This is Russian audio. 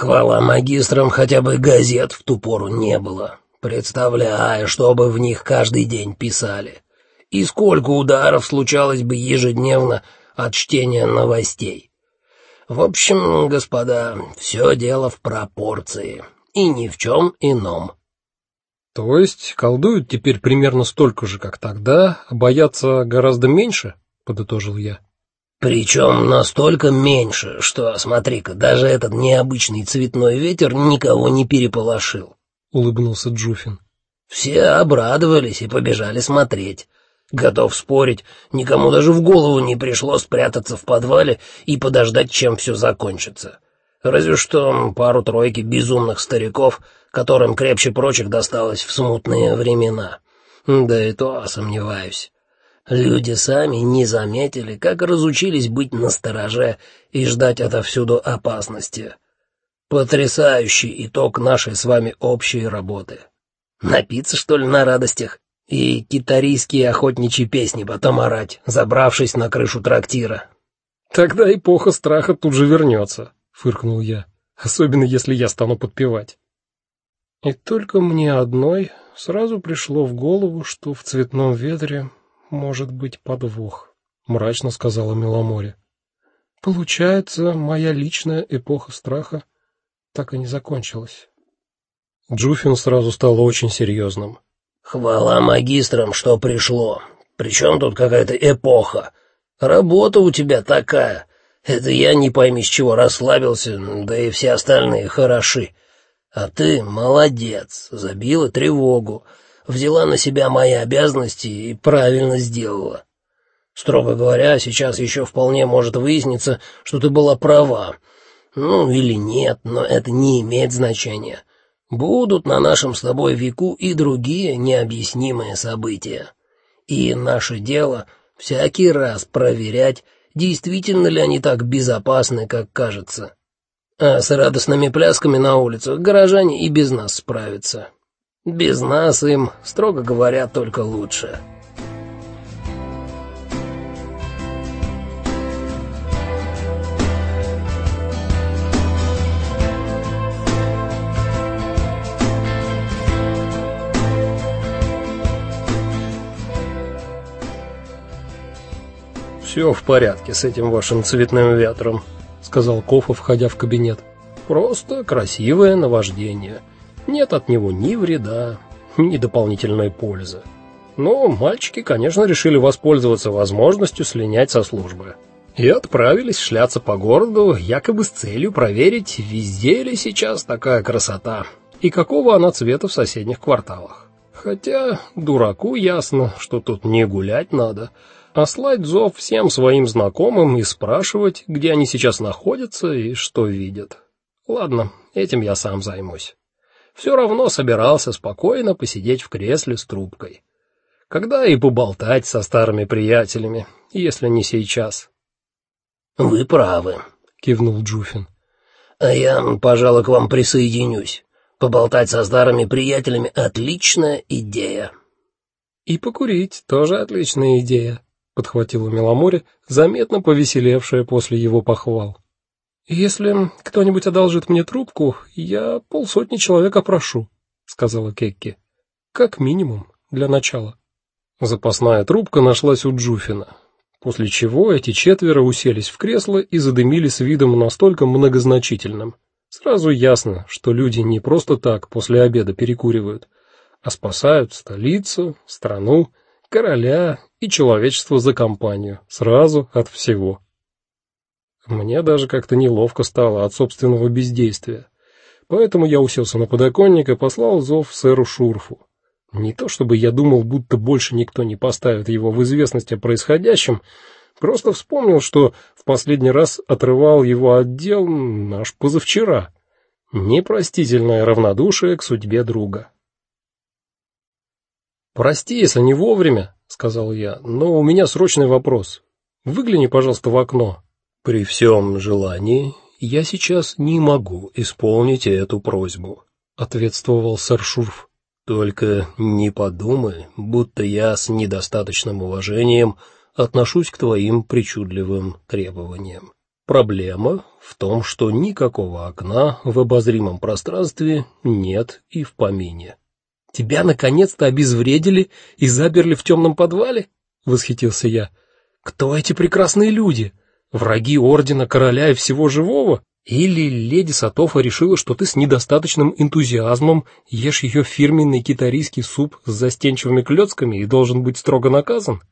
Хвала магистрам, хотя бы газет в ту пору не было. Представляю, что бы в них каждый день писали. И сколько ударов случалось бы ежедневно от чтения новостей. В общем, господа, все дело в пропорции и ни в чем ином. То есть колдуют теперь примерно столько же, как тогда, а боятся гораздо меньше, подытожил я. Причем настолько меньше, что, смотри-ка, даже этот необычный цветной ветер никого не переполошил, улыбнулся Джуфин. Все обрадовались и побежали смотреть. Готов спорить, никому даже в голову не пришло спрятаться в подвале и подождать, чем все закончится. Разве что пару-тройки безумных стариков, которым крепче прочих досталось в смутные времена. Да и то сомневаюсь. Люди сами не заметили, как разучились быть настороже и ждать отовсюду опасности. Потрясающий итог нашей с вами общей работы. Напиться что ли на радостях и китарийские охотничьи песни потом орать, забравшись на крышу трактира. Тогда эпоха страха тут же вернется фыркнул я. Особенно если я стану подпевать. И только мне одной сразу пришло в голову, что в цветном ветре может быть подвох, мрачно сказала Миломоре. Получается, моя личная эпоха страха так и не закончилась. Джуфин сразу стал очень серьезным. Хвала магистрам, что пришло. Причем тут какая-то эпоха? Работа у тебя такая. Это я не пойми с чего расслабился, да и все остальные хороши. А ты молодец, забила тревогу, взяла на себя мои обязанности и правильно сделала. Строго говоря, сейчас еще вполне может выясниться, что ты была права. Ну или нет, но это не имеет значения. Будут на нашем с тобой веку и другие необъяснимые события. И наше дело всякий раз проверять действительно ли они так безопасны, как кажется. А с радостными плясками на улицах горожане и без нас справятся. Без нас им, строго говоря, только лучше. Все в порядке с этим вашим цветным ветром, сказал Кофа, входя в кабинет. Просто красивое наваждение. Нет от него ни вреда, ни дополнительной пользы. Но мальчики, конечно, решили воспользоваться возможностью слинять со службы. И отправились шляться по городу, якобы с целью проверить, везде ли сейчас такая красота и какого она цвета в соседних кварталах. Хотя дураку ясно, что тут не гулять надо, послать зов всем своим знакомым и спрашивать, где они сейчас находятся и что видят. Ладно, этим я сам займусь. Все равно собирался спокойно посидеть в кресле с трубкой. Когда и поболтать со старыми приятелями, если не сейчас. Вы правы, кивнул Джуфин. А я, пожалуй, к вам присоединюсь. Поболтать со старыми приятелями отличная идея. И покурить тоже отличная идея, подхватила Меломоре, заметно повеселевшая после его похвал. Если кто-нибудь одолжит мне трубку, я полсотни человек опрошу, сказала Кекки. Как минимум, для начала. Запасная трубка нашлась у Джуфина, после чего эти четверо уселись в кресло и задымили с видом настолько многозначительным. Сразу ясно, что люди не просто так после обеда перекуривают, а спасают столицу, страну короля и человечество за компанию, сразу от всего. Мне даже как-то неловко стало от собственного бездействия. Поэтому я уселся на подоконник и послал зов сэру Шурфу. Не то чтобы я думал, будто больше никто не поставит его в известность о происходящем, просто вспомнил, что в последний раз отрывал его от дел наш позавчера. Непростительное равнодушие к судьбе друга. Прости, если не вовремя, сказал я. Но у меня срочный вопрос. Выгляни, пожалуйста, в окно. При всем желании я сейчас не могу исполнить эту просьбу, ответствовал сэр Шурф. Только не подумай, будто я с недостаточным уважением отношусь к твоим причудливым требованиям. Проблема в том, что никакого окна в обозримом пространстве нет и в помине. Тебя наконец-то обезвредили и заперли в темном подвале? восхитился я. Кто эти прекрасные люди? Враги ордена короля и всего живого? Или леди Сатофа решила, что ты с недостаточным энтузиазмом ешь ее фирменный китарийский суп с застенчивыми клёцками и должен быть строго наказан?